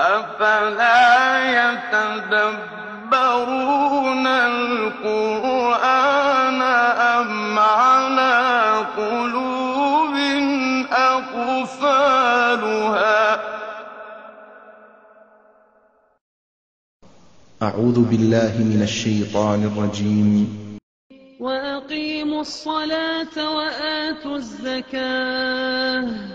أفلا يتدبرون القرآن أم على قلوب أقفالها أعوذ بالله من الشيطان الرجيم وأقيموا الصلاة وآتوا الزكاة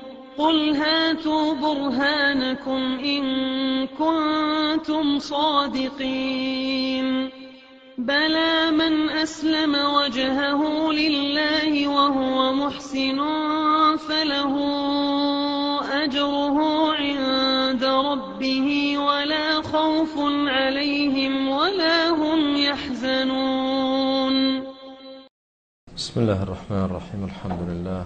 قل هاتوا برهانكم إن كنتم صادقين بلى من أسلم وجهه لله وهو محسن فله أجره عند ربه ولا خوف عليهم ولا هم يحزنون بسم الله الرحمن الرحيم الحمد لله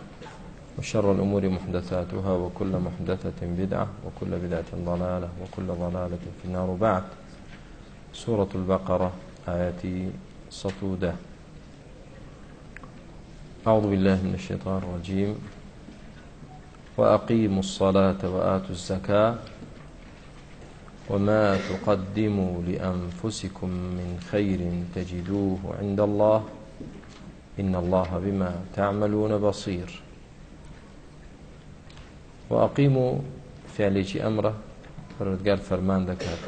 وشر الأمور محدثاتها وكل محدثة بدعة وكل بدعة ضلالة وكل ضلالة في النار بعد سورة البقرة آية صتودة أعوذ بالله من الشيطان الرجيم وأقيموا الصلاة وآتوا الزكاة وما تقدموا لأنفسكم من خير تجدوه عند الله إن الله بما تعملون بصير واقیم و فعلێکی ئەمرە پەرودگار فەرمان دەکات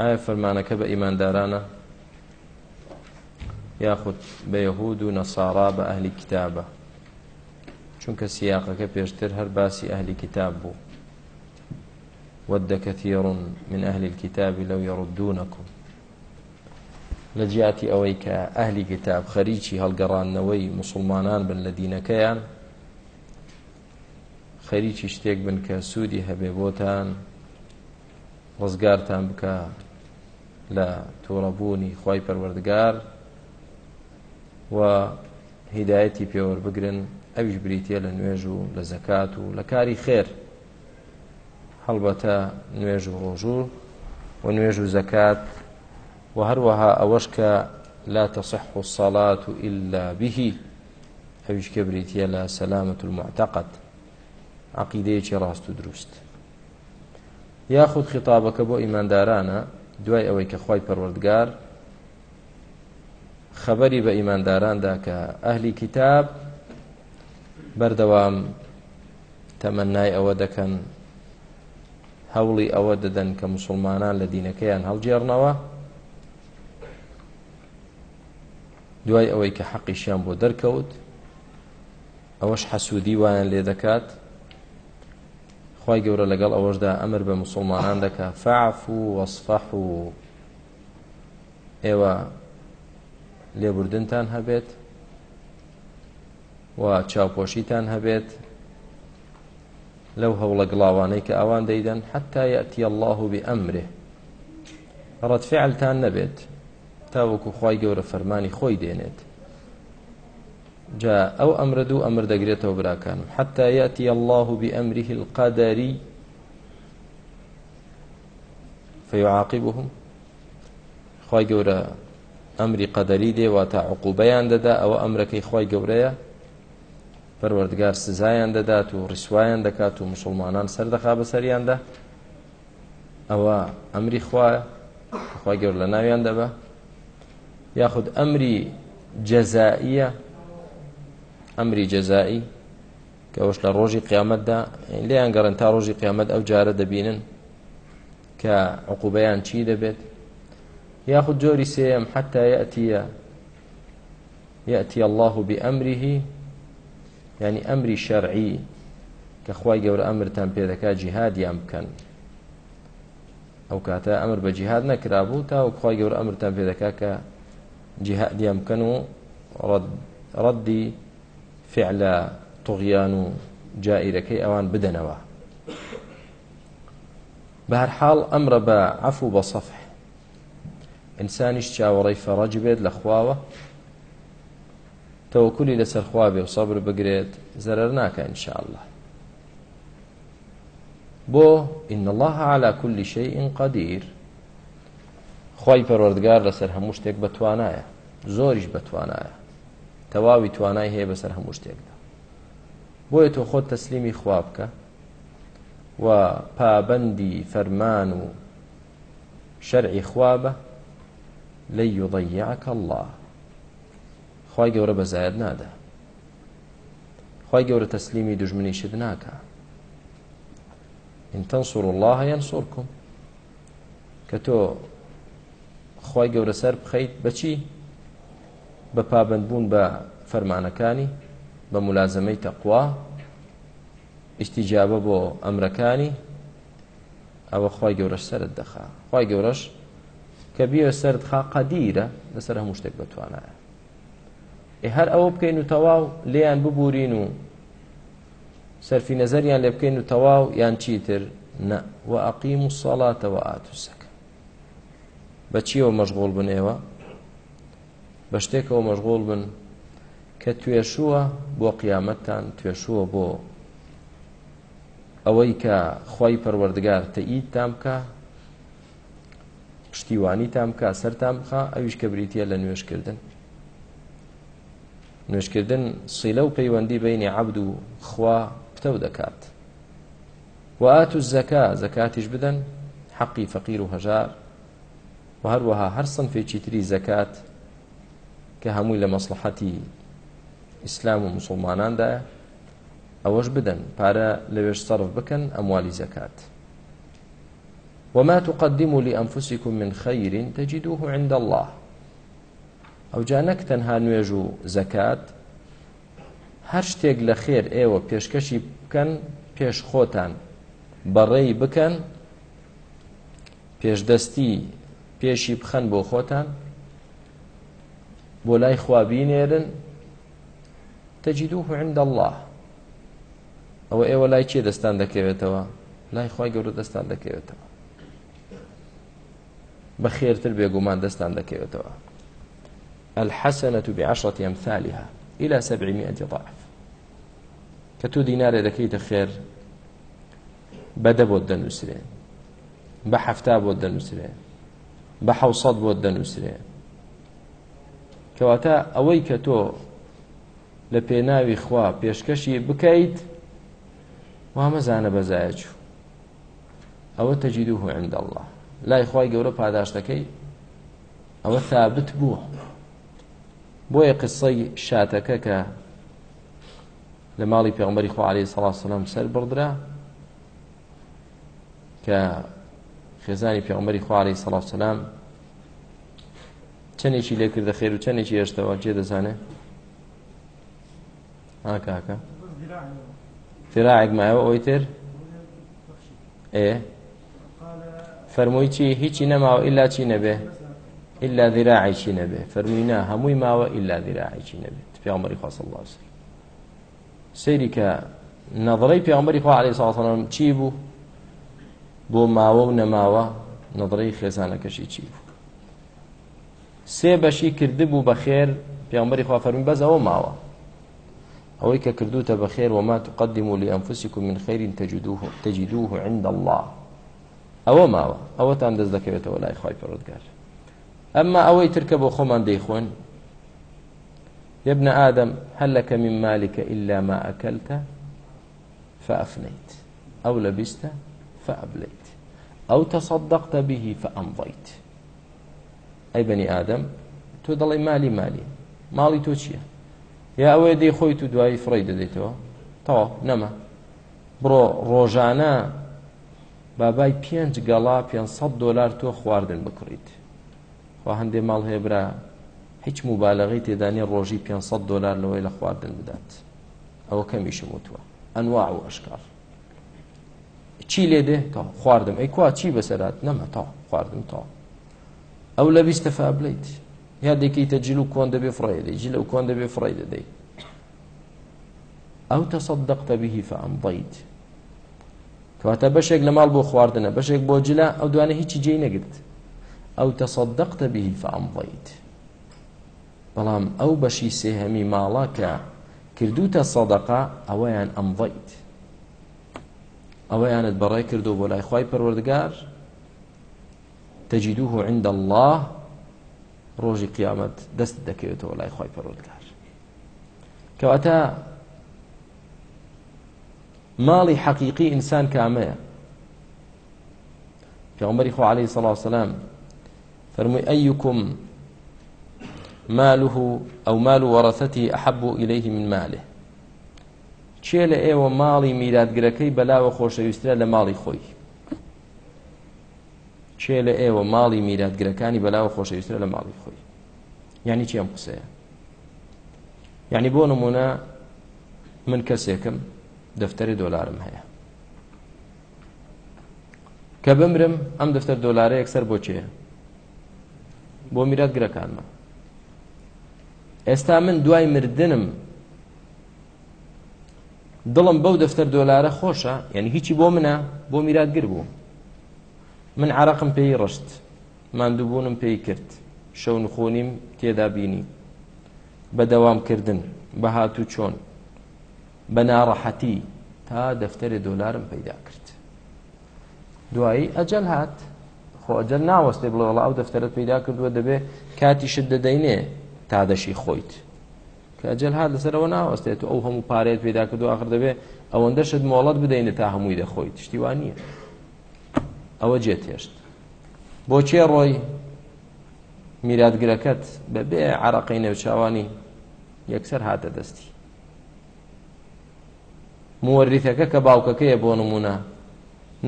ئایا فەرمانەکە بە ئیماندارانە یاخود بە یەهود و نەسارا بە ئەهلی کتابە چونکە سیاقەکە پێشتر هەر باسی ئەهلی کتاب بوو ود كثير من أهل الكتاب لو يردونكم لە جیاتی ئەوەی کە ئەهلی کتاب خەریکی هەڵگەڕانەوەی مسلمانان بن لە دینەکەیان خەریکی شتێک بن کە سوودی هەبێ بۆتان ڕزگارتان بکە لە تووڕەبوونی خی پەروەردگار و هیدایەتی پێوە بگرن ئەویش بریتە لە نوێژ و لە زەکات و لە کاری خێر هەڵبەتە نوێژ و ڕۆژوو و نوێژ و زەکات و هەروەها ئەوەش کە لا تصح الصلاة إلا به ئەویش کە بریتە لە سەلامەت المعتەقەت عقیدەیەکی ڕاست و دروست یاخود خیتابەکە بۆ ئیماندارانە دوای ئەوەی کە خی پەروەردگار خەبەری بە ئیمانداراندا کە ئەهلی کتاب بەردەوام تەمەنای ئەوە دەکەن هەوڵی ئەوە دەدەن کە مسلمانان لە دینەکەیان هەڵجێڕنەوە دوای ئەوەی کە حەقیشیان بۆ دەرکەوت ئەوەش حەسوودی وایان لێ دەکات خی گەورە لەگەڵ ئەوەشدا ئەمر بە مسلمانان دەکە فعف و وەصفح و ئێوە لێبوردنتان هەبێت و چاوپۆشیتان هەبێت لەو هەوڵە گڵاوانەی کە ئەوان دەیدەن حتا یەتی الله و بئەمرێ ڕەتفعلتان نەبێت تاوەکو خی گەورە فەرمانی خۆی دێنێت جا ئەو ئەمرە دوو ئەمر دەگرێتەوە براکانم حتا یاتی الله بأمره القدري فيعاقبهم خی گەورە ئەمری قەدەری دێوە تا عقوبەیان دەدا ئەوە ئەمرەکەی خی گەورەیە پەروەردگار سزایان دەدات و ڕیسوایان دەکات و مسلمانان سەردەخا بەسەریاندا ئەوە ئەمری خوایە خی گەور لە ناویان دەبە یاخود ئەمری جەزائیە ئەمری جەزایی کەەوەش لە ڕۆژی قیامەتدا لێیان گەڕن تا ڕۆژی قیامەت ئەو جارە دەبینن کە عقوبەیان چی دەبێت یاخود جۆری سێم حتا یەتیە یەتی الله بأمره ینی ئەمری شەرعی کە خی گەورە ئەمرتان پێدەکا جیهادیان بکەن ئەو کاتە ئەمر بە جیهاد نەکرابوو تا و خی گەورە ئەمرتان پێدەکا کە جیهادیان بکەن و ڕەدی فعلە تۆغیان و جائیرەکەی ئەوان بدەنەوە بەهرحاڵ ئەمرە بە عەف و بە سەفح ئینسانیش چاوەڕی فەڕەج بێت لە خواوە تەوەکولی لەسەر خوا بێ و سەبر بگرێت زەرەر ناکە ئینشاءله بۆ ئین الله على كل شيء قدير خی پەروەردگار لەسەر هەموو شتێک بەتوانایە زۆریش بەتوانایە تەواوی توانای هەیە بەسەر هەموو شتێکدا بۆیە تۆ خۆت تەسلیمی خوا بکە و پابەندی فەرمان و شەرعی خوابە لە یوضەیعکە الله خی گەورە بەزایەت نادە خی گەورە تەسلیمی دژمنیشت ناکە ئین تەنسوور الله یان سوورکم کە تۆ خی گەورە سەر بخەیت بەچی بە پابندبوون بە فەرمانەکانی بە ملازمەی تەقوا ئیشتیجابە بۆ ئەمرەکانی ئەوە خی گەورەش سرت دەخا خی گەورەش کە بیوە سرد خاقەدیرە لەسەر هەموو شتێک بتوانایە هەر ئەوە بکەین و تەواو لێیان ببورین و سەرفی نەزەریان لێ بکەین و تەواو یان چیتر نە و عقیم و سەڵاتەوە ئاتوسەکە بەچیەوە مەشغۆڵ بنێەوە بە شتێکەوە مەشغۆڵ بن کە توێشووە بۆ قیامەتتان توێشووە بۆ ئەوەی کە خی پەروەردگار تەئید تام بکە پشتیوانی تام بکە سەرتان بخە ئەویش کە بریتە لە نوێشکردن نوێشکردن سیلە و پەیوەندی بینی عبد و خوا پتە دەکات وات و زەکە زەکاتیش بدەن حەقی فەقیر و هەژار و هەروەها هەر سنفێکی تری زەکات کە هەمووی لە مەسلحەتی ئیسلام و مسلماناندایە ئەوەش بدەن پارە لەوێش سەرف بکەن ئەموالی زەکات وما تقدموا لأنفسكم من خير تجدوه عند الله ئەو جانەک تەنها نوێژ و زەکات هەر شتێک لە خێر ئێوە پێشکەشی بکەن پێش خۆتان بەڕێی بکەن پێشدەستی پێشی بخەن بۆ خۆتان بۆ لای خوابینێرن تەجیدوه عند الله ئەوە ئێوە لای چێ دەستان دەکەوێتەوە لای خی گەورە دەستان دەکەوێتەوە بە خێرتر بێگومان دەستان دەکەوێتەوە الحەسەنەت بعشرة أمثالها إلى سبعمائة ضعف کە تو دینارێ دەکەیتە خێر بەدە بۆت دەنووسێن بە حەفتا بۆت دەنووسێن بە حوسەد بۆت دەنووسێن کەواتە ئەوەی کە تۆ لە پێناوی خوا پێشکەشی بکەیت وامەزانە بەزایە چوو ئەوە تەجید و عند الله لای خی گەورە پاداشتەکەی ئەوە ثابت بووە بۆیە قسەی شاتەکە کە لە ماڵی پێغمبەری خوا عليه سلام سەر بردرا کە خێزانی پێغمبەری خوا عليه سلام چەندێکی لێکردە خێر و چەندێکی هێشتەوە جێ دەزانێ ئاکاکە تراعێک مایەوە ئەوی تر ئێ فەرمووی چی هیچی نەماوە ئللا چی نەبێ ئللا ذراعیشی نەبێ فەرمووینا هەمووی ماوە ئللا ذراعیشی نەبێت پیامەری خاص الله سەیری کە نەظڕی پیامەری خوا عليه ساسەم چی بوو بۆ ماوە و نەماوە نەظڕی خێزانەکەشی چی بوو سێ بەشی کردبوو بە خێر پیامبەری خوافەرمی بەز ئەوە ماوە ئەوەی کە کردوتە بە خێر وما تقدموا لأنفسكم من خير تجدوه تجدوه عند الله ئەوە ماوە ئەوەتان دەست دەکەوێتەوە لای خی پڕۆتگار ئەمما ئەوەی ترکە بۆ خۆمان دەیخۆن يبن آدم هل لك من مالك إلا ما أكلت فأفنيت أو لبست فأبليت أو تصدقت به فأمضيت ئەی بەنی ئادەم تۆ دەڵێ مالی مالی ماڵی تۆ چییە یا ئەوەیە دەی خۆی تو دوایی فڕی دەدەیتەوە تەوا نەما بڕۆ ڕۆژانە بابای پێنج گەڵا 500 دلار تۆ خواردن بکڕیت خوا هەندێ ماڵ هێبرا هیچ مبالغی تێدانی ڕۆژی 500 دلار لەوەی لە خواردن بدات ئەوە کەمیشم وتوە ئەنواع و ئەشکار چی لێ دێ تا خواردم ئەی کوا چی بەسەرات نەمە تا خواردم تا ئەو لە بیستە فابلیت یا دەکەیتە جل و کۆن دەبێ فڕی دەی جل ئەو کۆن دەبێ فڕی دەدەی ئەو تەسەدەقتە بهی فەمضیت کەواتە بەشێک لە ماڵ بۆ خواردنە بەشێک بۆ جلا ئەو دوانە هیچی جێی نەگرت ئەو تەسەدەقتە بهی فەمضیت بەڵام ئەو بەشی سێهەمی ماڵە کە کردوتە سەدەقا ئەوەیان ئەمضیت ئەوەیانت بەڕێ کردو بۆ لای خی پەروەردگار تجدوه عند الله ڕۆژی قیامەت دەست دەکەوێتەوە لای خی پەرۆتکار کەواتە ماڵی حەقیقی ئینسان کامەیە پێغمبەری خۆ عليه سڵ وسلام فەرمووی ئەیکم ماله ئەو مال وەڕەتی ئەحەبوو ئیلەیه من مالێ چێ لە ئێوە ماڵی میلادگرەکەی بەلاوە خۆشەویسترە لە ماڵی خۆی چێ لە ئێوە ماڵی میراتگرەکانی بەلاوە خۆشەویستە لە ماڵی خۆی یعنی چی ئەم قسەیە یعنی بۆ نمونە من کەسێکم دەفتەری دۆلارم هەیە کە بمرم ئەم دەفتەر دۆلارە یەکسەر بۆ چێ بۆ میراتگرەکانمە ئێستا من دوای مردنم دڵم بەو دەفتەر دۆلارە خۆشە یعنی هیچی بۆ منە بۆ میراتگر بوو من عراقم پێی ڕشت مادووبوونم پێی کرد شەو نخۆنیم تێدا بینی بەدەوامکردن بە هاتوو چۆن بە ناڕەحەتی تا دەفتەرێ دۆلارم پەیدا کرد دوایی ئەجل هات خۆ ئەجل ناوەستێ بڵێ وڵا ئەو دەفتەرت پەیدا کردووە دەبێ کاتیشت دەدەینێ تا دەشی خۆیت کە ئەجل هات لەسەرەوە ناوەستێت ئەو هەموو پارێت پێدا کردو آخر دەبێ ئەوەندەشت مۆڵەت بدەینە تا هەمووی دەخۆیت شتیوان نییە ئەوە جێتێشت بۆچێ ڕۆی میراتگرەکەت بەبێ عراقی نێوچاوانی یەکسەر هاتە دەستی موەریتەکە کە باوکەکەیە بۆ نمونە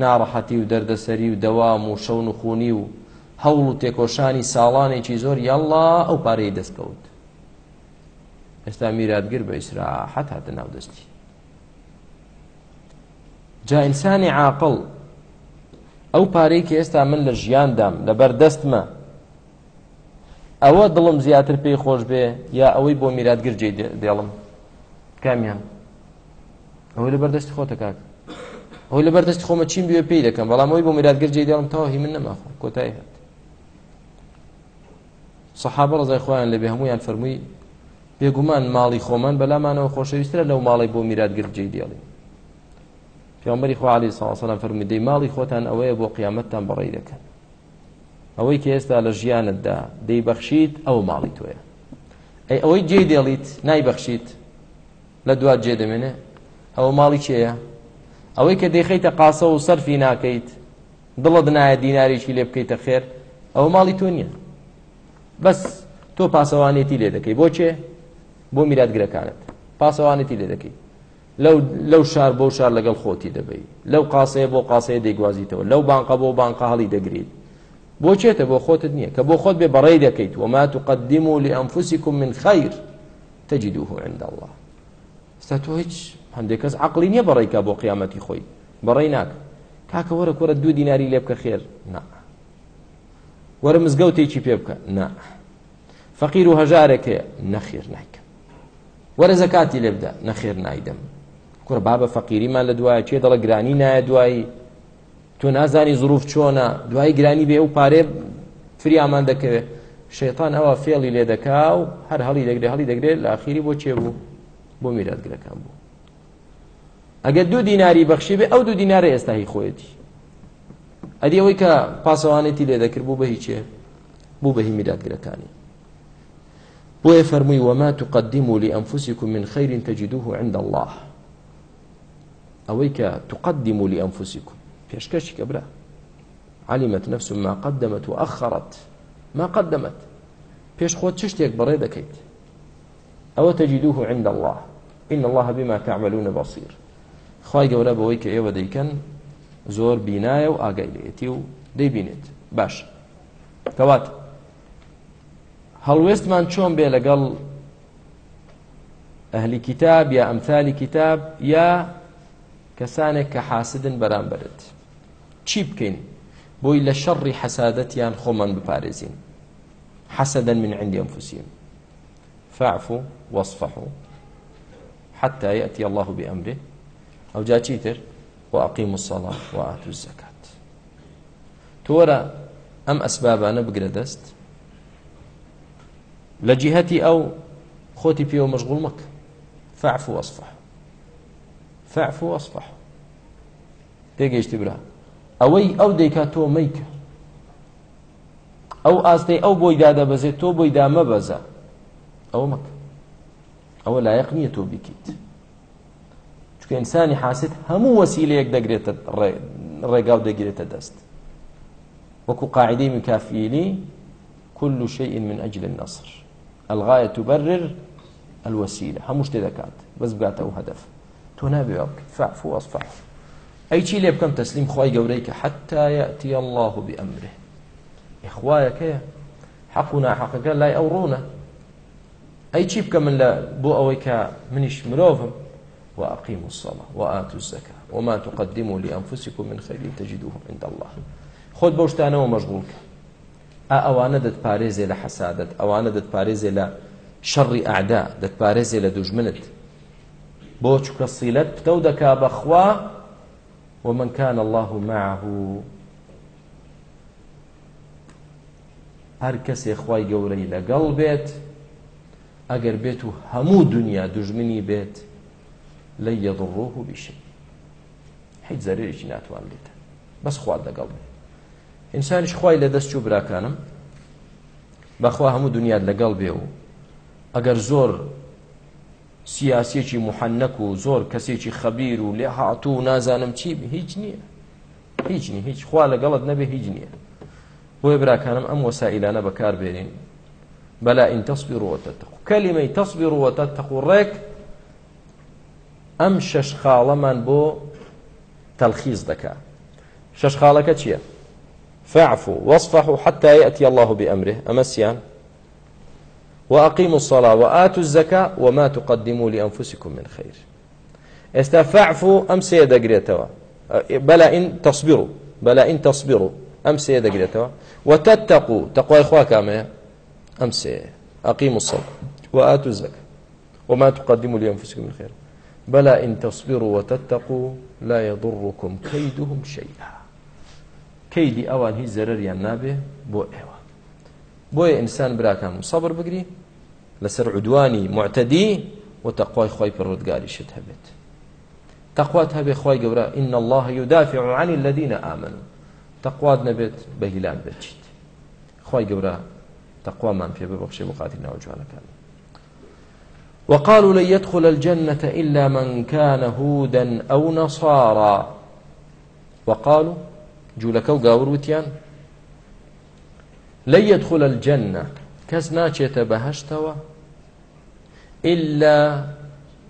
ناڕەحەتی و دەردەسەری و دەوام و شەون و خونی و هەوڵ و تێکۆشانی ساڵانێکی زۆر یاڵا ئەو پارەی دەستکەوت ئێستا میراتگر بە ئیسراحەت هاتە ناو دەستی جا ئینسانی عاقڵ ئەو پارەی کە ئێستا من لە ژیاندام لەبەر دەستمە ئەوە دڵم زیاتر پێی خۆش بێ یا ئەوەی بۆ میراتگر جێ دێڵم کامیان ئەوەی لە بەردەستی خۆتە کاک ئەوەی لە بەردەستی خۆمە چیم بێ پێی دەکەم بەڵام ئەوی بۆ میراتگر جێ دێڵم تاهی من نەماخۆ کۆتایی هات سەحابە ڕزای خۆیان لەبێ هەمویان فەرمووی بێگومان ماڵی خۆمان بەلامانەوە خۆشەویستە لەو ماڵی بۆ میراتگر جێ دێڵین پێمەری خوالی ساسەلم فرمیدەی ماڵی خۆتان ئەوەیە بۆ قیامەتتان بەڕێ دەکەن ئەوەی کە ئێستا لە ژیانتدا دەیبەخشیت ئەو ماڵی تۆیە ئەی ئەوەی جێ دێڵیت نایبەخشیت لە دو جێ دەمێنێ ئەوە ماڵی چێە ئەوەی کە دەیخیتە قاسە و سەرفی ناکەیت دڵت نایە دیناریشی لێ بکەیتە خێر ئەوە ماڵی تۆ نییە بەس تۆ پاسەوانێتی لێ دەکەی بۆچێ بۆ میراتگرەکانت پاسەوانێتی لێ دەکەیت لەو شار بۆ شار لەگەڵ خۆتی دەبی لەو قاسەیە بۆ قاسەیە دەیگوازیتەوە لەو بانقە بۆ بانقە هەڵی دەگریت بۆچێتە بۆ خۆتت نییە کە بۆ خۆت بێ بەڕێ دەکەیت وما تقدم و لأنفسكم من خير تجدوه عند الله ستا تۆ هیچ هەندێک کەس عقلی نییە بەڕێکە بۆ قیامەتی خۆی بەڕێ ناک کاکە وەرە کورە دوو دیناری لێ بکە خێر نا وەرە مزگەوتێکی پێ بکە نا فەقیر و هەژارێک نەخێر نایکە وەرە زەکاتی لێ بدە نەخێر نایدەم کوڕ بابە فەقیریمان لە دوایە کێ دەڵە گرانی نایە دوایی تۆ نازانی زروف چۆنە دوای گرانی بێ و پارێ فریامان دەکەوێت شێطان ئەوە فێڵی لێ دەکا و هەر هەڵی دەگرێت هەڵی دەگرێت لە ئاخیری بۆ چێ بوو بۆ میراتگرەکان بوو ئەگە دوو دیناری بەخشی بێ ئەو دوو دینارە ئێستا هی خۆیەتی ئەدی ئەوەی کە پاسەوانێتی لێ دەکرد بوو بە هیچێ بوو بە هی میراتگرەکانی بۆیە فەرمووی وەما تقدموا لأنفسكم من خير تجدوه عند الله ئەوەی کە تقدموا لأنفسكم پێشکەشی کەبرا علمت نفس ما قدمت وأخرت ما قدمت پێش خۆت چ شتێک بەڕێ دەکەیت ئەوە تجدوه عند الله إن الله بما تعملون بصير خی گەورە بەوەی کە ئێوە دەیکەن زۆر بینایە و ئاگای لێتی و دەیبینێت باش کەوات هەڵوێستمان چۆن بێ لەگەڵ ئەهلی کتاب یا ئەمثالی کتاب یا کەسانێک کە حاسدن بەرامبرت چی بکەین بۆی لە شەڕی حەسادەتیان خۆمان بپارێزین حەسەدەن من عندی ئەنفوسیم فاعفو واصفحوا حتى يأتي الله بأمره أو جا چیتر وأقيموا الصلاة وآتوا الزكاة تۆرە ئەم ئەسبابانە بگرە دەست لە جیهەتی ئەو خۆتی پێوە مەشغوڵ مەکە فاعف واصفح فاعف واصفح تێگەیشتی برا ئەوەی ئەو دەیکا تۆ مەیکە ئەو ئاستەی ئەو بۆی دادەبەزێت تۆ بۆی دامەبەزە ئەوە مەکە ئەوە لایەق نییە تۆ بیکیت چکە ئینسانی حاسد هەموو وەسیلەیەک دەگرێتە ڕێگاو دەگرێتە دەست وەکو قاعدەی مکافیلی كل شيء من أجل النصر الغاية تبرر الوسيلة هم مش تذكات بس بقات أو هدف تۆ نابێ فعف وەصفح ئەی چی لێ بکەم تەسلیم خی گەورەی کە حتا یاتی الله بأمره ئخوایەکەیە حەق و ناحەقەکە لای ئەو ڕوونە ئەی چی بکە من لە بۆ ئەوەی کە منیش مرۆڤم وأقيموا الصلاة وآتوا الزكاة وما تقدموا لأنفسكم من خير تجدوه عند الله خۆت بەو شتانەوە مەشغولکە ئا ئەوانە دەتپارێزێ لە حەسادت ئەوانە دەتپارێزێ لە شەڕی ئادا دەتپارێزێ لە دوژمنت بۆ چکە سیلەت پتە و دەکا بەخوا ومن كان الله معه هەر کەسێ خی گەورەی لەگەڵ بێت ئەگەر بێت و هەموو دنیا دژمنی بێت لە یەدڕۆه و بیشێ هیچ زەرێکی ناتوان لێتە بەس خوارد لەگەڵ بێت ئینسانیش خی لە دەست و براکانم بەخوا هەموو دنیا لەگەڵ بێ و ئەگەر زۆر سیاسێکی محەنەک و زۆر کەسێکی خەبیر و لێ هاتوو و نازانم چی هیچ نییە هیچنی هیچ خوا لەگەڵت نەبێ هیچ نییە بۆیە براکانم ئەم وەسائلانە بەکاربێنین بەلا ئین تەسببی ڕۆتەتەق کەلیمەی تەسببی ڕۆتەتەق و ڕێک ئەم شەش خاڵەمان بۆ تەلخیز دەکا شەش خاڵەکە چییە؟ فاعفو واصفحوا حتى يأتي الله بأمره أمسيان وأقيموا الصلاة وآتوا الزكاة وما تقدموا لأنفسكم من خير استفعفوا أم سيدقريتوا بلا إن تصبروا بلا إن تصبروا أم سيدقريتوا وتتقوا تقوى إخواك أم سي أقيموا الصلاة وآتوا الزكاة وما تقدموا لأنفسكم من خير بلا إن تصبروا وتتقوا لا يضركم كيدهم شيئا كيدي أوان هي زرر ينابه بو إيوان بۆیە ئینسان براکەم سەبر بگری لەسەر عدوانی معتەدی و تەخوای خی پڕۆودگاریشت هەبێت تەخوات هەبێ خی گەورە ئین الله یدافع عن الذين آمنوا تەخوات نەبێت بە هیلان بچیت خی گەورە تەخوامان پێ ببخشێ بخاتی ناوجوانەکان وقالوا لن يدخل الجنة إلا من كان هودا أو نصارى وقالوا جولەکە و گاوروتیان لن يدخل الجنة کەس ناچێتە بەهشتەوە إلا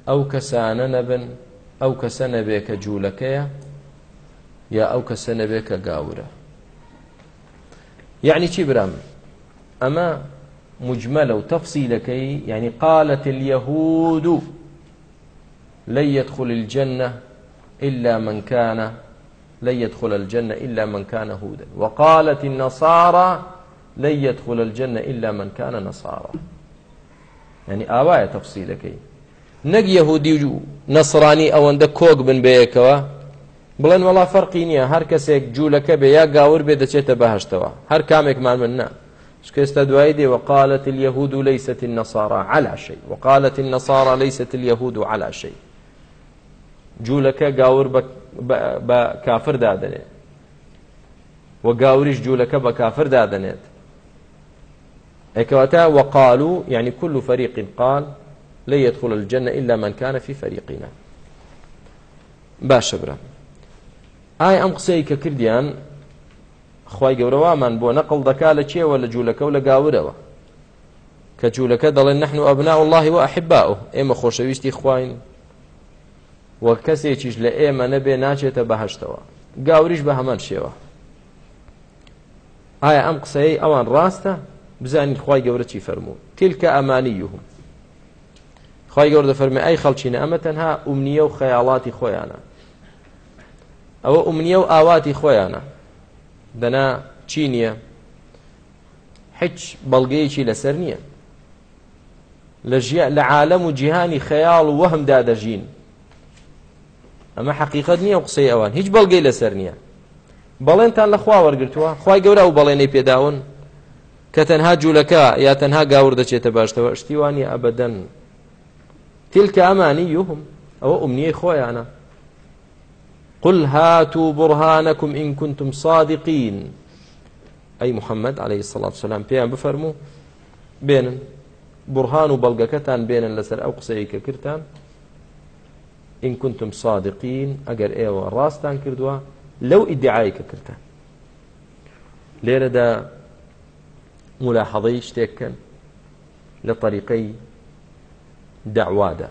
ئەو کەسانە نەبن ئەو کەسە نەبێ کە جوولەکەیە یا ئەو کەسە نەبێ کە گاورە یعنی چی برام ئەمە مجملە و تەفسیلەکەی یعنی قالت اليهود لن يدخل الجنة إلا من كان لن يدخل الجنة إلا من كان هودا وقالت النصارى لن يدخل الجنة إلا من كان نصارى يعني آواية تفصيلكي نەک یەهودی و نەسرانی ئەوەندە کۆک بن بەیەکەوە بڵێن وڵا فەرقی نییە هەر کەسێک جوولەکە بێ یا گاور بێ دەچێتە بەهشتەوە هەر کامێکمان من نا شکێستە دوای دێ وقالت اليهود ليست النصارى على شيء وقالت النصارى ليست اليهود على شيء جوولەکە گاور بە کافر دادنێت وە گاوریش جوولەکە بە کافر دادنێت ئەکەواتە وقالوا يعني كل فريق قال لن يدخل الجنة إلا من كان في فريقنا باشە برا ئایا ئەم قسەی کە کردیان خی گەورەوامان بۆ نەقڵ دەکا لە چێوە لە جوولەکە و لە گاورەوە کە جوولەکە دەڵێن نحن ئەبنا اللهی و ئەحبا و ئێمە خۆشەویستی خوین وە کەسێکیش لە ئێمە نەبێ ناچێتە بەهشتەوە گاوریش بە هەمان شێوە ئایا ئەم قسەی ئەوان ڕاستە بزانیت خی گەورە چی فەرموو تیلکە ئەمانیهم خی گەوردە فەرمی ئەی خەڵچینە ئەمە تەنها ئومنیە و خەیاڵاتی خۆیانە ئەوە ئومنیە و ئاواتی خۆیانە دەنا چی نییە هیچ بەڵگەیەکی لەسەر نییە لە عالم و جیهانی خەیاڵ و وەهمدا دەژین ئەمە حقیقت نییە قسەی ئەوان هیچ بەڵگەی لەسەر نییە بەڵێنتان لە خوا وەرگتووە خی گەورە و بەڵێنەی پێداون کە تەنها جوولەکە یا تەنها گاور دەچێتە باشتەوە شتیوانی ئەبدەن تیلکە ئەمانی یوهم ئەوە ئومنیە خۆیانە قل هاتوا برهانكم إن كنتم صادقين أي محمد عليه الصلاة والسلام بيان بفرمو بينن برهان وبلغكتان بينن لسر أو قسيك كرتان إن كنتم صادقين أجر إيوة راستان كردوا لو ادعائك كرتان ليرة دا ملاحظەی شتێککەن لە طریقەی داوادا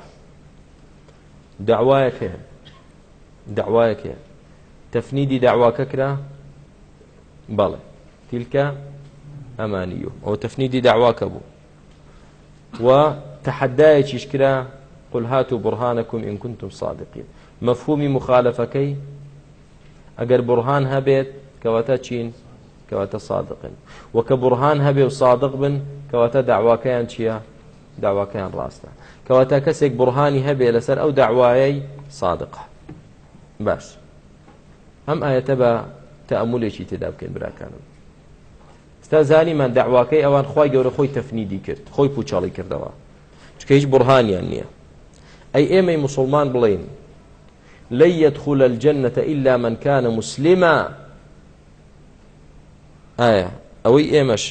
داوایەکە داوایەکە تەفنیدی داواکە کرا بەڵێ تیلکە ئەمانیو ئەو تەفنیدی داواکە بوو و تحدایەکیش کرا قل هاتوا برهانكم إن كنتم صادقين مفهومي مخالفەکەی ئەگەر برهان هەبێت کەواتە چین کەواتە سادقن وەکە بڕهان هەبێ و سادق بن کەواتە داواکەیان چییە داواکەیان ڕاستە کەواتە کەسێک بڕهانی هەبێ لەسەر ئەو داوایەی صادقە باش ئەم ئاەتە بە تەمولێکی تێدا بکەین براکانم ستا زانیمان داواکەی ئەوان خی گەورە خۆی تەفنیدی کرد خۆی پوچاڵی کردەوە چکە هیچ بڕهانیان نییە ئەی ئێمەی مسلمان بڵین لن يدخل الجنة إلا من كان مسلما ئایا ئەوەی ئێمەش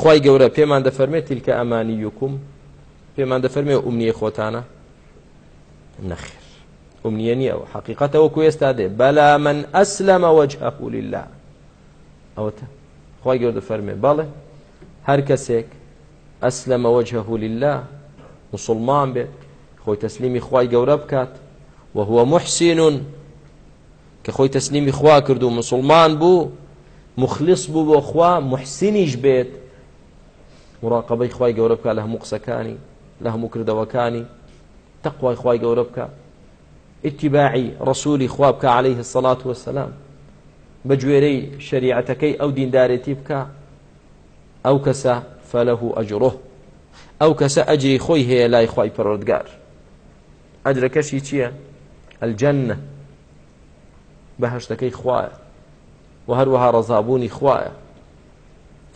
خی گەورە پێمان دەفەرمێت تیلکە ئەمانی یوکم پێمان دەفەرمێ ئومنیە خۆتانە نەخیر ئومنیە نیە و حقیقەتەوە کو ئێستا دێ بەلا من ئەسلەمە وەج ئەپولی لا ئەوەتە خی گەور دەفەرمێ بەڵێ هەر کەسێک ئەسلەمە وەجههولی لا مسلمان بێت خۆی تەسلیمی خی گەورە بکات وهوە محسینون کە خۆی تەسلیمی خوا کرد و مسلمان بوو مخلص بوو بۆ خوا محسینیش بێت مراقبەی خی گەورە بکە لە هەموو قسەکانی لە هەموو کردەوەکانی تەخوای خی گەورە بکە ئتیباعی ڕسوولی خوا بکە عليه الصلاات وسلام بە گوێرەی شریعەتەکەی ئەو دیندارێتی بکە ئەو کەسە فەلەه ئەجرۆ ئەو کەسە ئەجری خۆی هەیە لای خی پەرۆردگار ئەجرەکەشی چییە؟ ئەلجەنە بەهشتەکەی خوایە و هەروەها ڕەزابوونی خوایە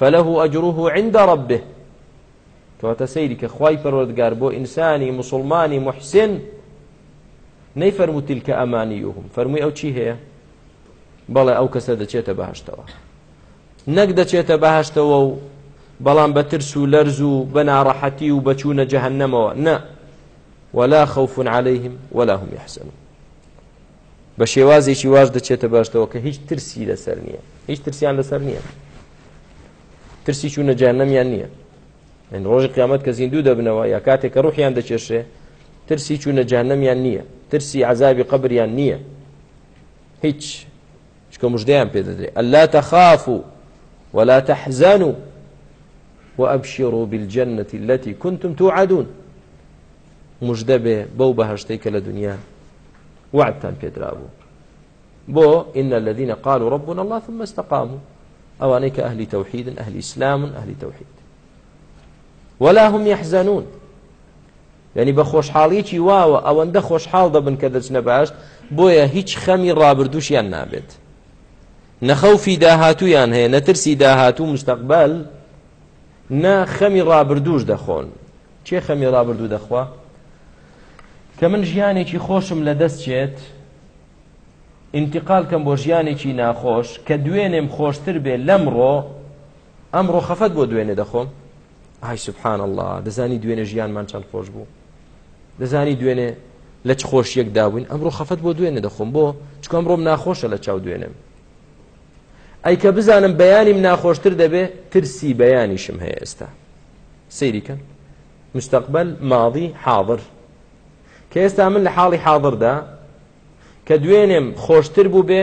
فەلەه ئەجروه عند ربه کەواتە سەیری کە خوای پەروەردگار بۆ ئینسانی مسلمانی محسن نەیفەرمو تیلکە ئەمانیوهم فەرمووی ئەو چی هەیە بەڵێ ئەو کەسە دەچێتە بەهشتەوە نەک دەچێتە بەهشتەوە و بەڵام بە ترس و لەرز و بە ناڕەحەتی و بەچوونە جەهەنەمەوە نە ولا خوف عليهم ولا هم يحزنون بە شێوازێکی واش دەچێتە باشتەوە کە هیچ ترسی لەسەر نییە هیچ ترسیان لەسەر نییە ترسی چوونە جانەمیان نییە من ڕۆژی قیامەت کە زیندوو دەبنەوە یا کاتێک کە ڕوحیان دەچێشێ ترسی چوونە جانەمیان نییە ترسی عذابی قبریان نییە هیچ چکە مژدەیان پێ دەدرێت ئەللا تەخاف و ولا تحزانوا وأبشروا بالجنة التي كنتم توعدون مجدبه بو بهشتيك لدنيا وعدتان پێدرابوو بۆ إن الذين قالوا ربنا الله ثم استقاموا ئەوانەی کە ئەهلی تەوحیدن ئەهلی ئسلامن ئەهلی تەوحید ولا هم يحزنون ینی بە خۆشحاڵیکی واوە ئەوەندە خۆشحاڵ دەبن کە دەچنە باششت بۆیە هیچ خەمی ڕابردووشیان نابێت نەخەوفی داهاتویان هەیە نەترسی داهاتوو مستەقبل نە خەمی ڕابردوش دەخۆن چێ خەمی ڕابردوو دەخوا کە من ژیانێکی خۆشم لە دەستچێت انتقال کەم بۆ ژیانێکی ناخۆش کە دوێنێم خۆشتر بێ لەمڕۆ ئەمڕۆ خەفەت بۆ دوێنێ دەخۆم ئای سبحان الله دەزانی دوێنێ ژیانمان چەند خۆش بوو دەزانی دوێنێ لە چ خۆشیەک دابووین ئەمڕۆ خەفەت بۆ دوێنێ دەخۆم بۆ چکۆم ڕۆم ناخۆشە لە چاو دوێنم ئەی کە بزانم بەیانیم ناخۆشتر دەبێ ترسی بەیانیشم هەیە ئێستا سەیریکەن مستقبل ماضی حاضر کە ئێستا من لە حاڵی حاضردا کە دوێنێم خۆشتر بوو بێ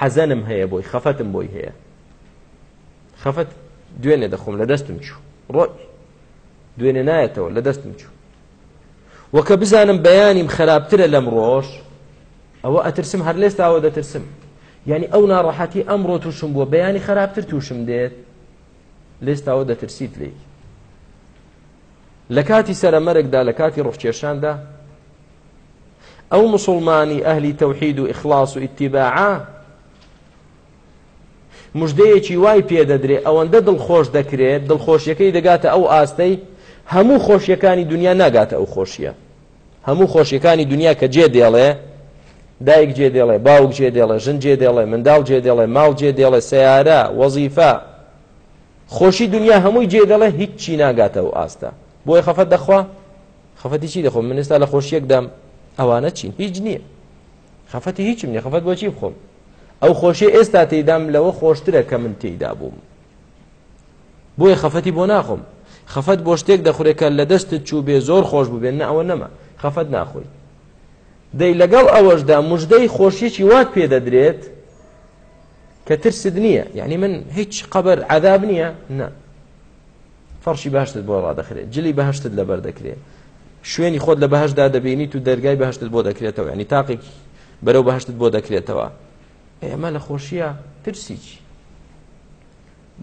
حەزەنم هەیە بۆی خەفەتم بۆی هەیە خەفەت دوێنێ دەخۆم لە دەستم چوو ڕۆی دوێنێ نایەتەوە لە دەستم چوو وەکە بزانم بەیانیم خراپترە لەم ڕۆژ ئەوە ئەترسم هەر لێستاوە دەترسم یعنی ئەو ناڕەحەتی ئەمڕۆ تووشم بووە بەیانی خراپتر تووشم دێت لێستاوە دەترسیت لێی لە کاتی سەرەمەرەکدا لە کاتی ڕۆژکێشاندا ئەو مسلمانی ئەهلی تەوحید و ئیخلاص و ئیتیباعا مژدەیەکی وای پێدەدرێ ئەوەندە دڵخۆش دەکرێت دڵخۆشیەکەی دەگاتە ئەو ئاستەی هەموو خۆشیەکانی دنیا ناگاتە ئەو خۆشیە هەموو خۆشیەکانی دنیا کە جێ دێڵێ دایک جێ دێڵێ باوک جێ دێڵێ ژن جێ دێڵێ منداڵ جێ دێڵێ ماڵ جێ دێڵێ سیارە وەزیفە خۆشی دنیا هەمووی جێ دەڵێ هیچ چی ناگاتە ئەو ئاستە بۆی خەفەت دەخوا خەفەتی چی دەخۆ منستا لە خۆشیەکدام ئەوانە چین هیچ نییە خەفەتی هیچم نیە خەفەت بۆچی بخۆم ئەو خۆشی ئێستا تێدام لەوە خۆشترە کە من تێدا بووم بۆیە خەفەتی بۆ ناخۆم خەفەت بۆ شتێک دەخورێکە لە دەستت چوو بێ زۆر خۆش ببێن نە ئەوە نەما خەفەت ناخۆی دەی لەگەڵ ئەوەشدا مژدەی خۆشیی وات پێدەدرێت کە ترست نییە یعنی من هیچ قەبەر عذاب نییە نه فەرشی باشتت بۆ ڕادەخرێت جلی بەهشتت لەبەر دەکرێت شوێنی خۆت لە بەهشدا دەبینیت و دەرگای بەهشتت بۆ دەکرێتەوە ینی تاقی بەرەو بەهشتت بۆ دەکرێتەوە ئێمە لە خۆشیە ترسیچ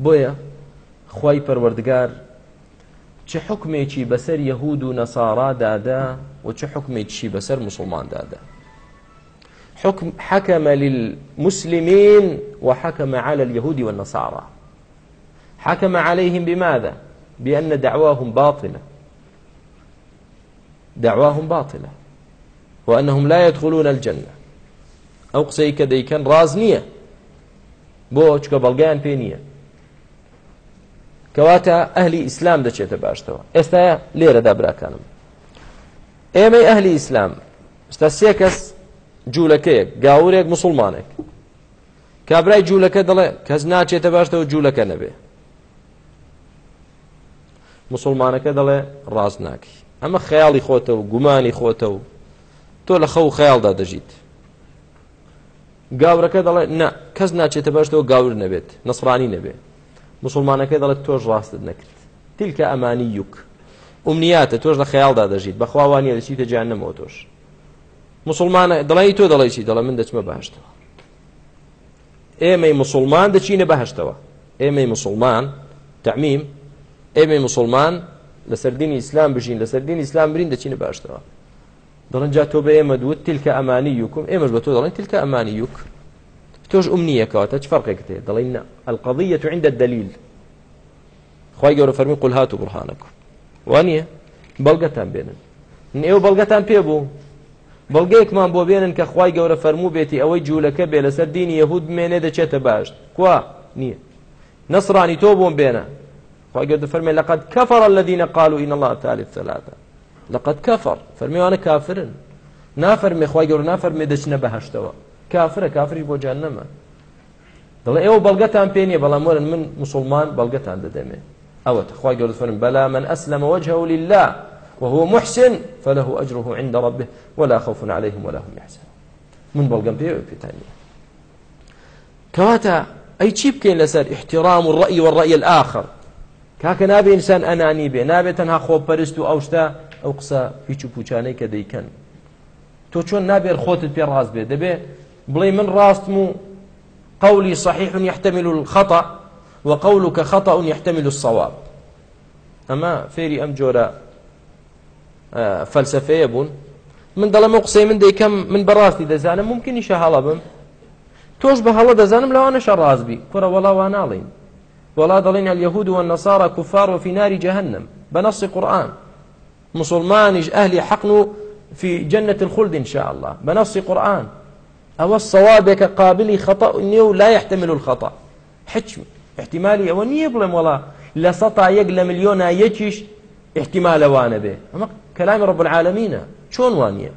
بۆیە خی پەروەردگار چه حکمێکی بەسەر یەهود و نەسارا دادا و چه حکمێکی بەسەر مسلمان دادا حكم حكم للمسلمين وحكم على اليهود والنصارى حكم عليهم بماذا بأن دعواهم باطلة دعواهم باطلة وأنهم لا يدخلون الجنة أو قسيك ديكن رازنية بۆ چکە بەڵگیان پێ نییە کەواتە ئەهلی ئیسلام دەچێتە باشتەوە ئێستا لێرەدا براکانم ئێمە ئەهلی ئیسلام ستا سێ کەس جوولەکەیەک گاورێک مسلمانێک کابرای جوولەکە دەڵێ کەس ناچێتە باشتەوە جوولەکە نەبێ مسلمانەکە دەڵێ ڕاز ناکی ئەمە خەیاڵی خۆتە و گومانی خۆتە و تۆ لە خەو خەیاڵدا دەژیت گاورەکە دەڵێ نا کەس ناچێتە بەشتەوە گاور نەبێت نسرانی نەبێت مسلمانەکە دەڵێت تۆش ڕاستت نەکرد تیلکە ئەمانی یوک ئومنیاتە تۆش لە خەیاڵدا دەژیت بەخواوانە دەچیتە جیان نەمەوە تۆش مسلمانە دڵی تۆ دەڵی چی دەڵێ من دەچمە باشتەوە ئێمەی مسلمان دەچینە بەهشتەوە ئێمەی مسلمان تعمیم ئێمەی مسلمان لەسەر دینی ئیسلام بژین لەسەر دینی ئیسلام برین دەچینە باشتەوە دڵن جا تۆ بە ئێمە دووت تیلکە ئەمانی یوکم ئێمەش بە تۆ دەڵێن تیلکە ئەمانی یوک تۆش ئومنیەکەوە تە چ فەرقێکت هەیە دەڵێن القضية عند الدليل خی گەورە فەرمی قل هاتو بڕحانەکو وانە بەڵگەتان بێنن ئێوە بەڵگەتان پێ بوو بەڵگەیەکمان بۆ بێنن کە خی گەورە فەرموو بێتی ئەوەی جوولەکە بێ لەسەر دینی یەهود مێنێ دەچێتە باش کوا نییە نسرانی تۆ بۆم بێنە خواجد فرمي لقد كفر الذين قالوا إن الله ثالث ثلاثة لقد كفر فرمي وأنا كافر نافرمي خواجد نافرمي دشنا بهشتوا كافر كافر يبو جهنم دڵێ ئێوە بەڵگەتان پێ نیە بەڵام وەرن من مسلمان بەڵگەتان دەدەمێ ئەوە تخوا گەورفرن بەلا من ئەسلمە وجهه لله وهو محسن فله أجره عند ربه ولا خوف عليهم ولا هم يحزنون من بەڵگەم پێ پێتانە كواتا أي چی بکەین لەسەر احترام الرأي والرأي الآخر کاکە نابێ ئینسان ئەنانی بێ نابێت تەنها خۆپەرست و ئەوشتا ئەو قسە هیچ و پوچانەی کە دەیکەن تۆ چۆن نابێت خۆتت پێ ڕاست بێ دەبێ بڵێ من ڕاستم و قولي صحيح يحتمل الخطأ وقولك خطأ يحتمل الصواب أما فيري أم جورا آه فلسفة يبون من دڵە مە قسەی من دەیکەم من بەڕاستی دەزانم ممکنی شە هەڵە بم تۆش بە هەڵە دەزانم لەوانە شە ڕازبی کوڕە وەڵاوان ناڵین ولا دلين اليهود والنصارى كفار في نار جهنم بنص قرآن مسلمان أهل حقن في جنة الخلد إن شاء الله بنص قرآن أو الصوابك قابل خطأ نيو لا يحتمل الخطأ حجم احتمالي أو نيبلم ولا لسطع يقل مليون يجيش احتمال وانا به أما كلام رب العالمين شون وانيا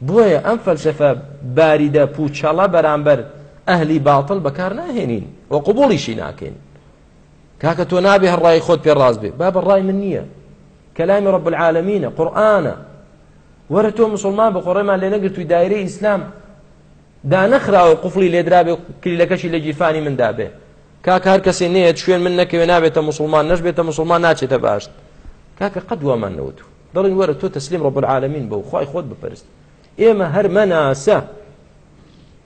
بويا أم فلسفة باردة بوشالة برامبر أهلي باطل بكار ناهنين وقبولي شي ناكين کاکە تۆ نابێ هەڕای خۆت پێ ڕاست بێ با بەڕای من نییە کەلامی ڕب العالمینە قورآانە وەرە تۆ مسلمان بە قۆڕێمان لێ نەگرت توی دایرە ئیسلام دانەخراوە قفلی لێدرابێ کلیلەکەشی لە جیفانی مندا بێ کاکە هەر کەسی نەیە شوێن من نەکەوێ نابێتە مسلمان نەشبێتە مسلمان ناچێتە باشت کاکە قەت وامانەوە تو دەڵین وەرە تۆ تەسلیم ڕب العالمین بە وخوای خۆت بپەرست ئێمە هەر مەناسە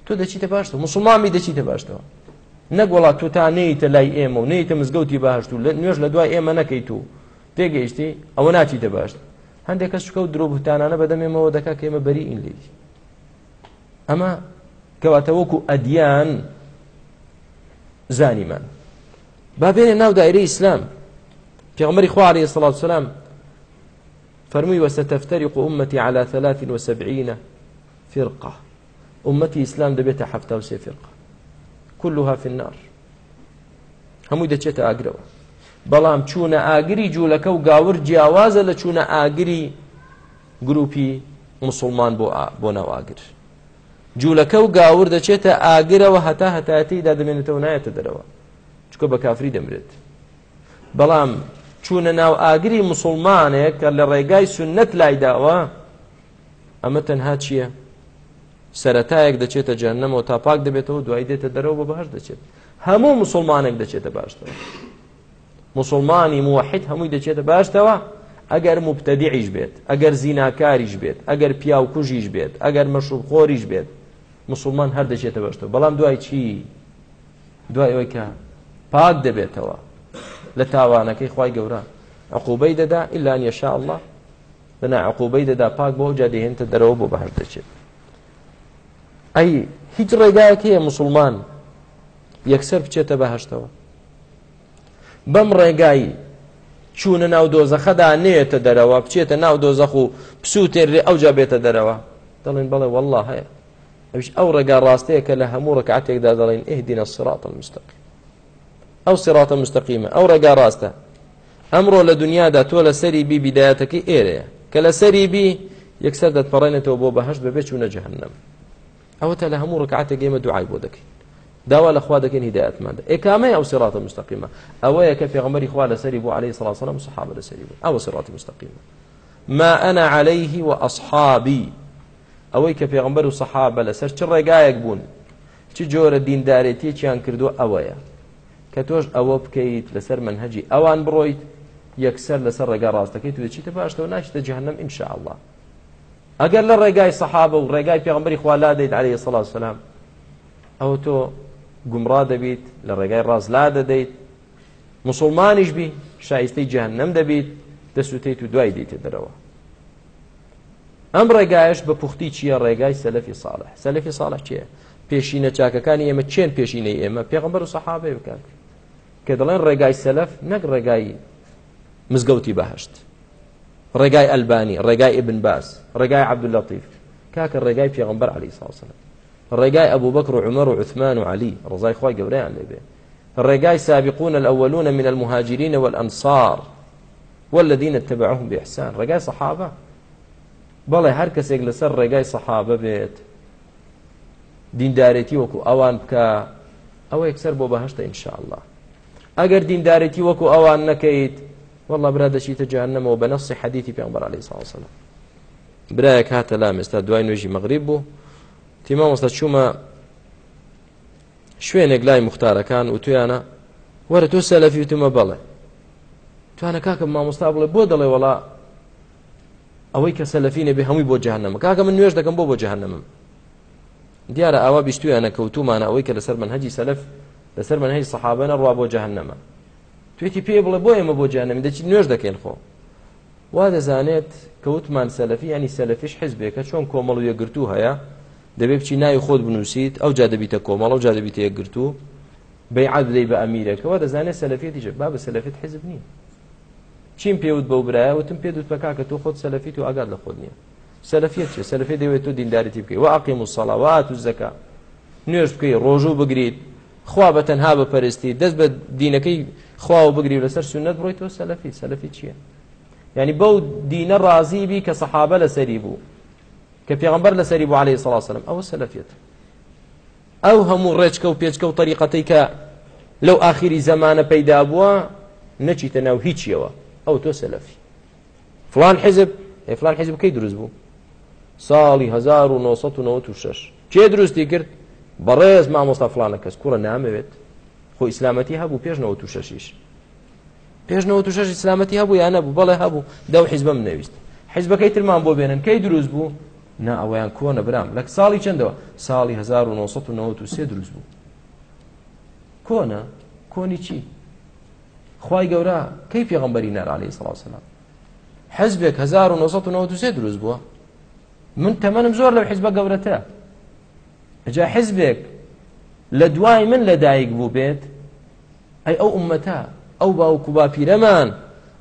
تۆ دەچیتە باشتەوە مسلمانمی دەچیتە باشتەوە نەگوڵا تو تا نەیتە لای ئێمە و نەیتە مزگەوتی باشت و نوێژ لە دوای ئێمە نەکەیت و تێگەیشتی ئەوە ناچی دەباشت هەندێک کەس شکەوت درۆبتانانە بەدەمێمەوە دەکا کە ئێمە بەری ئین لێت ئەمە کەواتە وەکو ئەدیان زانیمان بابێنە ناو دایرە ئیسلام پێغمەری خوارێ سڵات سلام فەرمووی وەستەفتەریق ئومەتی على ثلاث وسبعين فرقة أمتي إسلام دبيت حفتة وسي فرقة كلها في النار هەمووی دەچێتە ئاگرەوە بەڵام چوونە ئاگری جوولەکە و گاور جیاوازە لە چوونە ئاگری گروپی مسلمان بۆ بۆ ناواگر جوولەکە و گاور دەچێتە ئاگرەوە هەتا هەتاتیدا دەمێنێتەوە نایەتە دەرەوە چکۆ بە کافری دەمرێت بەڵام چوونە ناو ئاگری مسلمانێک کە لە ڕێگای سنت لایداوە ئەمە تەنها چییە؟ سەتایەک دەچێتە جەنەمەوە تا پاک دەبێتەوە دوای دێتە دەرەوە بە بەهش دەچێت هەموو مسلمانێک دەچێتە باشتەوە مسلمانی موحد هەمووی دەچێتە باشتەوە ئەگەر مبتەدیعیش بێت ئەگەر زیناکاریش بێت ئەگەر پیاو کوژیش بێت ئەگەر مەشوب خۆریش بێت مسلمان هەر دەچێتە بەشتەوە بەڵام دوای چی دوای ئەوەی کە پاک دەبێتەوە لە تاوانەکەی خی گەورە عقوبەی دەدا ئللا نیێشاء الله بەنا عقوبەی دەدا پاک بۆ جادەهێنتە دەرەوە بۆ بەهر دەچێت ئەی هیچ ڕێگایەک هەیە مسلمان یەکسەر بچێتە بەهشتەوە بەم ڕێگایی چوونە ناو دۆزەخەدا نێتە دەرەوە بچێتە ناو دۆزەخ و پسووتێری ئەوجا بێتە دەرەوە دەڵێن بەڵێ والله هەیە ئەوش ئەو ڕێگا ڕاستەیە کە لە هەموو ڕکعاتێکدا دەڵێن ئهدینە سرات مستەقی ئەو سراتە مستەقیمە ئەو ڕێگا ڕاستە ئەمڕۆ لە دنیادا تۆ لە سەری بی بیدایەتەکەی ئێرەیە کە لە سەری بی یەکسەر دەتپەڕێنێتەوە بۆ بەهشت بەبێ چوونە جەهنم ئەوەتە لە هەموو ڕکعاتێک ئێمە دوعای بۆ دەکەین داوا لە خوا دەکەین هدایەتمان ئێکامەی ئەو سراتە مستەقیمە ئەوەیە کە پێغمەری خوا لەسەری بۆ عليه سلا سلام سحاب لەسەری بوو ئەوە سراتی مستەقیمە ما ئەنا عليه و ئەصحابی ئەوەی کە پێغمبەر و سەحابە لەسەر چ ڕێگایەک بوون چ جۆرە دیندارێتی چیان کردو ئەوەیە کە تۆش ئەوە بکەیت لەسەر منهجی ئەوان بڕۆیت یەکسەر لەسەر ڕێگا ڕاستەکەی تو دەچیتە باشەوە ناشتە جهنم ئینشاء الله ئەگەر لە ڕێگای سەحابە و ڕێگای پێغمبەری خوالا دەیت عليه سڵ سلام ئەوە تۆ گومڕا دەبیت لە ڕێگای ڕاز لا دەدەیت مسلمانیش بی شایستەی جیهنەم دەبیت دەسوتیت و دوای دیتە دەرەوە ئەم ڕێگایش بە پوختی چییە ڕێگای سەلەفی ساڵح سەلەفی ساڵح چیە پێشینە چاکەکانی ئێمە چێن پێشینەی ئێمە پێغمبەر و سەحابێ بکات کە دەڵێن ڕێگای سەلەف نەک ڕێگایی مزگەوتی بەهشت ڕێگای ئەلبانی ڕێگای ئبن باس ڕێگای عبدولەتیف کاکە ڕێگای پێغمبەر علی ساوسلم ڕێگای ئەبوو بەکر و عمەر و عثمان و علی ڕزای خی گەورەیان لێبێ ڕێگای سابقون الأولون من المهاجرين والأنصار والذين اتبعوهم بإحسان ڕێگای صحابة بەڵێ هەر کەسێک لەسەر ڕێگای صحابە بێت دیندارێتی وەکو ئەوان بکە ئەوە یەکسەر بۆ بەهشتە ئینشاءله ئەگەر دیندارێتی وەکو ئەوان نەکەیت والله برا دەچیتە جانەمەوە بە نەسی حەدیتی پێمبەر علی ساوسلم برایە کاتە لام ئێستا دوای نوێژی مەغریب بوو تیما مۆستا چوومە شوێنێک لای مختارەکان و تویانە وەرە تۆ سەلەفی وتمە بەڵێ توانە کاکە مامۆستا بڵێ بۆ دەڵێ وڵا ئەوەی کە سەلەفینە بێ هەمووی بۆ جانەمە کاکە من نوێژ دەکەم بۆ بۆ جانەمم دیارە ئاوا بیستویانە کەوتومانە ئەوەی کە لەسەر من هەجی سەلف لەسەر من هەی سەحابەنە ڕوا بۆ جەهنەمە توێتی پێ بڵە بۆ ئێمە بۆ جانەمی دەچی نوێژ دەکەین خۆ وا دەزانێت کەوتمان سەلفی ینی سەلفیش حزبێکە چۆن کۆمەڵ یەگرتو هەیە دەبێت بچی ناوی خۆت بنووسیت ئەو جادەبیتە کۆمەڵ و جادەبیت یەگرتو بەیعاد بدەی بە ئەمیرەکەەوە دەزانێت سەلفێتی ژە با بە سەلفێت حزب نین چیم پێوت بە برایە وتم پێدوت بەک کە تۆ خۆت سەلفیت و ئاگات لە خۆت نییە سەلفێت چێ سەلفێ دەوێت تۆ دینداریتی بکەی و عقیم و سەڵاوات و زەکە نوێژ بکەی ڕۆژوو بگریت خوا بە تەنها بەپەرستی دەست بە دینەکەی خوا و بگری و لەسەر سنت بڕۆی تۆ سەلفی سەلفی چییە ینی بەو دینە ڕازیبی کە سەحابە لەسەری بوو کە پێغمبەر لەسەری بوو عليه سلاسلم ئەوە سەلفێت ئەو هەموو ڕێچکە و پێچکە و طریقەتی کە لەو ئاخری زەمانە پەیدا بووە نەچیتە ناو هیچیەوە ئەو تۆ سەلفی فلان حزب فلان حزب کەی دروست بوو ساڵی 1996 کێ دروستی کرد بەڕێز مامۆستا فلانە کەس کوڕە نامەوێت خۆ ئیسلامەتی هەبوو پێشنەوە تو شەشیش پێشنەوە تو شەش ئسلامەتی هەبوو یان نەبوو بەڵێ هەبوو داو حیزبە منەویست حیزبەکەی ترمان بۆ بێنن کەی دروست بوو نا ئەویان کۆنە برام لە ساڵی چەندەوە ساڵی 1993 دروست بوو کۆنە کۆنی چی خی گەورە کەی پێغمبەری نەرعالی سلاوسلام حزبێک 1993 دروست بووە من تەمەنم زۆر لەو حیزبە گەورەتە ئەجا حزبێک لە دوای من لەدایک بوو بێت ئەی ئەو ئومەتە ئەو باوکو باپیرەمان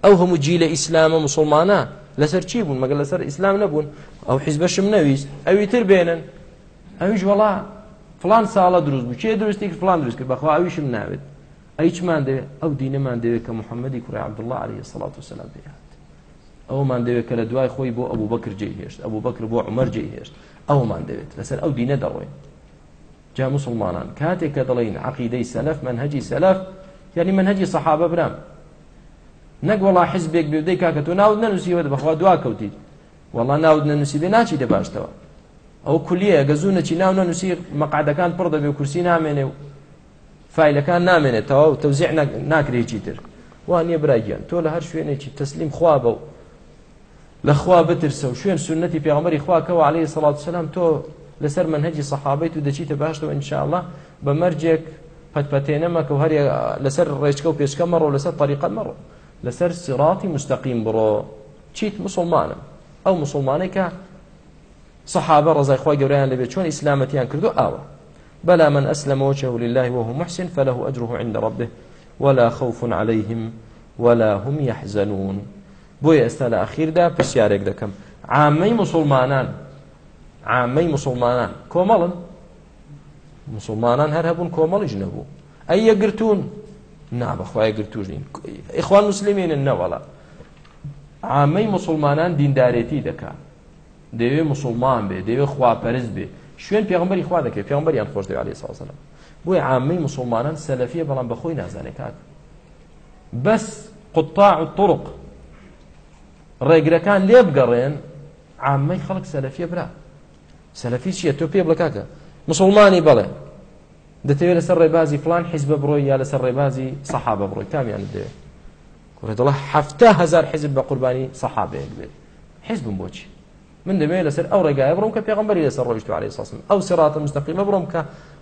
ئەو هەموو جی لە ئیسلامە مسلمانە لەسەر چی بوون مەگە لەسەر ئیسلام نەبوون ئەو حیزبەشم نەویست ئەوی تر بێنن ئەویش وڵا فلان ساڵە دروست بوو چێ درستی فلان دروست کرد بەخوا ئەویشم ناوێت ئەی چمان دەوێت ئەو دینەمان دەوێت کە محەممەدی کوڕی عبدله علیە سڵات و سلام دەیات ئەومان دەوێت کە لە دوای خۆی بۆ ئەوبوو بەکرجێ هێشت ئەوبوو بەکر بۆ عمەرجێ هێشت ئەومان دەوێت لەسەر ئەو دینە دەڕۆین جا مسلمانان کاتێک کە دەڵێن عقیدەی سەلف منهجی سەلف یعنی منهجی سەحابە برام نەک وڵا حزبێک بێدەی کاکە تۆ ناود نەنووسیوە بەخوا دوا کەوتیت وەڵا ناود نەنووسی بێ ناچی دەباشتەوە ئەو کولیە گەزوو نەچی ناو نەنووسی مەقعدەکان پڕ دەبێ و کورسی نامێنێ و فیلەکان نامێنێتەوە و تەوزیع ناکرێکی تر وانە براگیان تۆ لە هەر شوێنێکی تەسلیم خوا بە و لەخوا بترسە و شوێن سنەتی پیامەری خواکەەوە عليه سڵات سلام تۆ لەسەر منهجی سەحابەیت و دەچیتە باشەوە انشاءله بە مەرجێک پەتپەتێنەمەکە و هەر لەسەر ڕێچکە و پێشکە مەڕۆ لەسەر طریقەت مەڕۆ لەسەر سراتی مستەقیم بڕۆ چیت مسلمانە ئەو مسلمانێکە صحابە ڕزای خۆی گەوریان لەبێت چۆن ئیسلامەتیان کردو ئاوە بەلا من ئەسلم وجهه لله وهو محسن فله أجره عند ربه ولا خوف عليهم ولا هم يحزنون بۆی ئێستا لە ئەخیردا پرسیارێک دەکەم عامەی مسلمانان عامەی مسلمانان کۆمەڵن مسلمانان هەر هەبوون کۆمەڵیش نەبوو ئەی یەگرتون نابەخوای گرتوش نین ئیخوان مسلمێنن نەوەڵە عامەی مسلمانان دیندارێتی دەکا دەوێ مسلمان بێ دەوێ خواپەرز بێ شوێن پێغمبەری خوا دەکەێت پێغمبەریان خۆش دەوێت علی ساوسلم بۆی عامەی مسلمانان سەلەفیە بەڵام بەخۆی نازانێت کاک بەس قطاع و طرق ڕێگرەکان لێ بگەڕێن عامەی خەڵک سەلەفیە برات سەلەفی چییە تۆ پێ بڵکاکە مسلمانی بڵێ دەتەوێت لەسەر ڕێبازی فلان حیزب بڕۆی یا لەسەر ڕێبازی سەحابە بڕۆی تامیان دەوێت کوڕێتڵە هەفتە هزار حیزب بە قوربانی سەحابەیەک بێت حیزبم بۆچی من دەبێت لەسەر ئەو ڕێگایە بڕۆم کە پێغمبەری لەسەر ڕۆیشت عليه ساسم ئەو سراتە مستەقیمە بڕۆم کە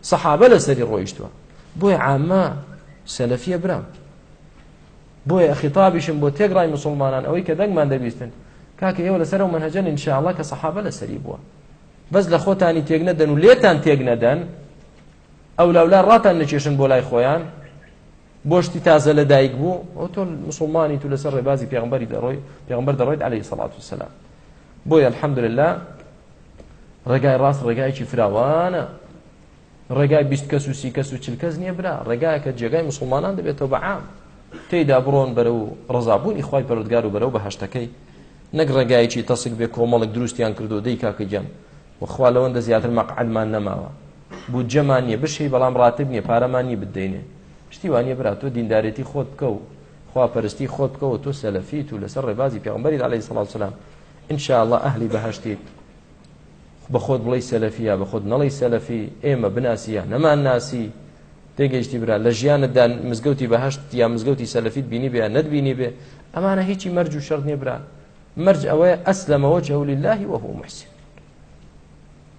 سەحابە لەسەری ڕۆیشتوە بۆی عامە سەلەفیە برام بۆیە خیتابیشم بۆ تێگڕای مسلمانان ئەوەی کە دەنگمان دەبیستن کاکە ئێوە لەسەر و منهجن انشاءڵە کە سەحابە لەسەری بووە بەس لە خۆتانی تێک نەدەن و لێتان تێک نەدەن ئەو لەولا ڕاتان نەکێشن بۆ لای خۆیان بۆشتی تازە لە دایک بوو ئەو تۆ مسلمانی تو لەسەر ڕێبازی پێغمبەری دەڕۆی پێغمبەر دەڕۆیت عليه سەڵات وسلام بۆیە الحەمدلله ڕێگای ڕاست ڕێگایکی فراوانە ڕێگای بیست کەس و سی کەس و چل کەس نییە برا ڕێگایکە جێگای مسلمانان دەبێتەوە بەعام تێدا بڕۆن بەرە و ڕزابوونی خی پەرودگار و بەرەو بە هەشتەکەی نەک ڕێگایکی تەسک بێ کۆمەڵک دروستیان کردو دەی کاکە گەم وخوا لەەوەندە زیاتر مەقعدمان نەماوە بوو جەمان نیە بشی بەڵام ڕاتب نیە پارەمانی بدەینێ شتیوانە برا تۆ دیندارەتی خۆت بکە و خواپەرستی خۆت بکەوە تۆ سەلەفیت و لەسەر ڕێبازی پێغمبەری عليه سڵاو سلام انشاءله ئەهلی بەهشتیت بە خۆت بڵی سەلەفیە بە خۆت نەڵی سەلەفی ئێمە بناسیە نەمان ناسی تێگەیشتی برا لە ژیانتدا مزگەوتی بەهشت یا مزگەوتی سەلەفیت بینی بێ نەتبینی بێ ئەمانە هیچی مەرج و شەڕ نێبرا مەرج ئەوەیە ئەسلەمەوە جەولی اللهی وەهوو محسن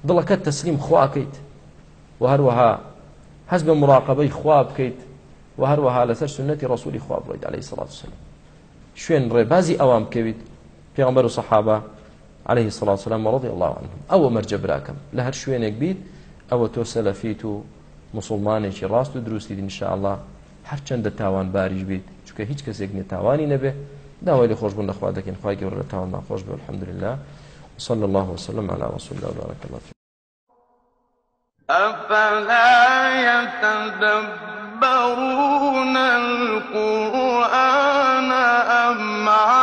دڵەکەت تەسلیم خواکەیت و هەروەها هەز بە مراقبەی خوا بکەیت و هەروەها لەسەر سنەتی ڕسوولی خوا بڕیت عليه سڵات وسلم شوێن ڕێبازی ئەوان بکەویت پێغمبەر و سەحابە عليه سڵات وسلام ڕضی الله عنهم ئەوە مەرجە براکەم لە هەر شوێنێک بیت ئەوە تۆ سەلەفیت و مسلمانێکی ڕاست و دروستی انشاءله هەرچەندە تاوان باریش بیت چکە هیچ کەسێک نێ تاوانی نەبێ داوای لە خۆشببوون لەخوا دەکەن خخوای گەورە لە تاوان ناخۆش بێ الحەمدلله صلى الله وسلم على رسول الله وبارك الله فيه أفلا يتدبرون القرآن أم عن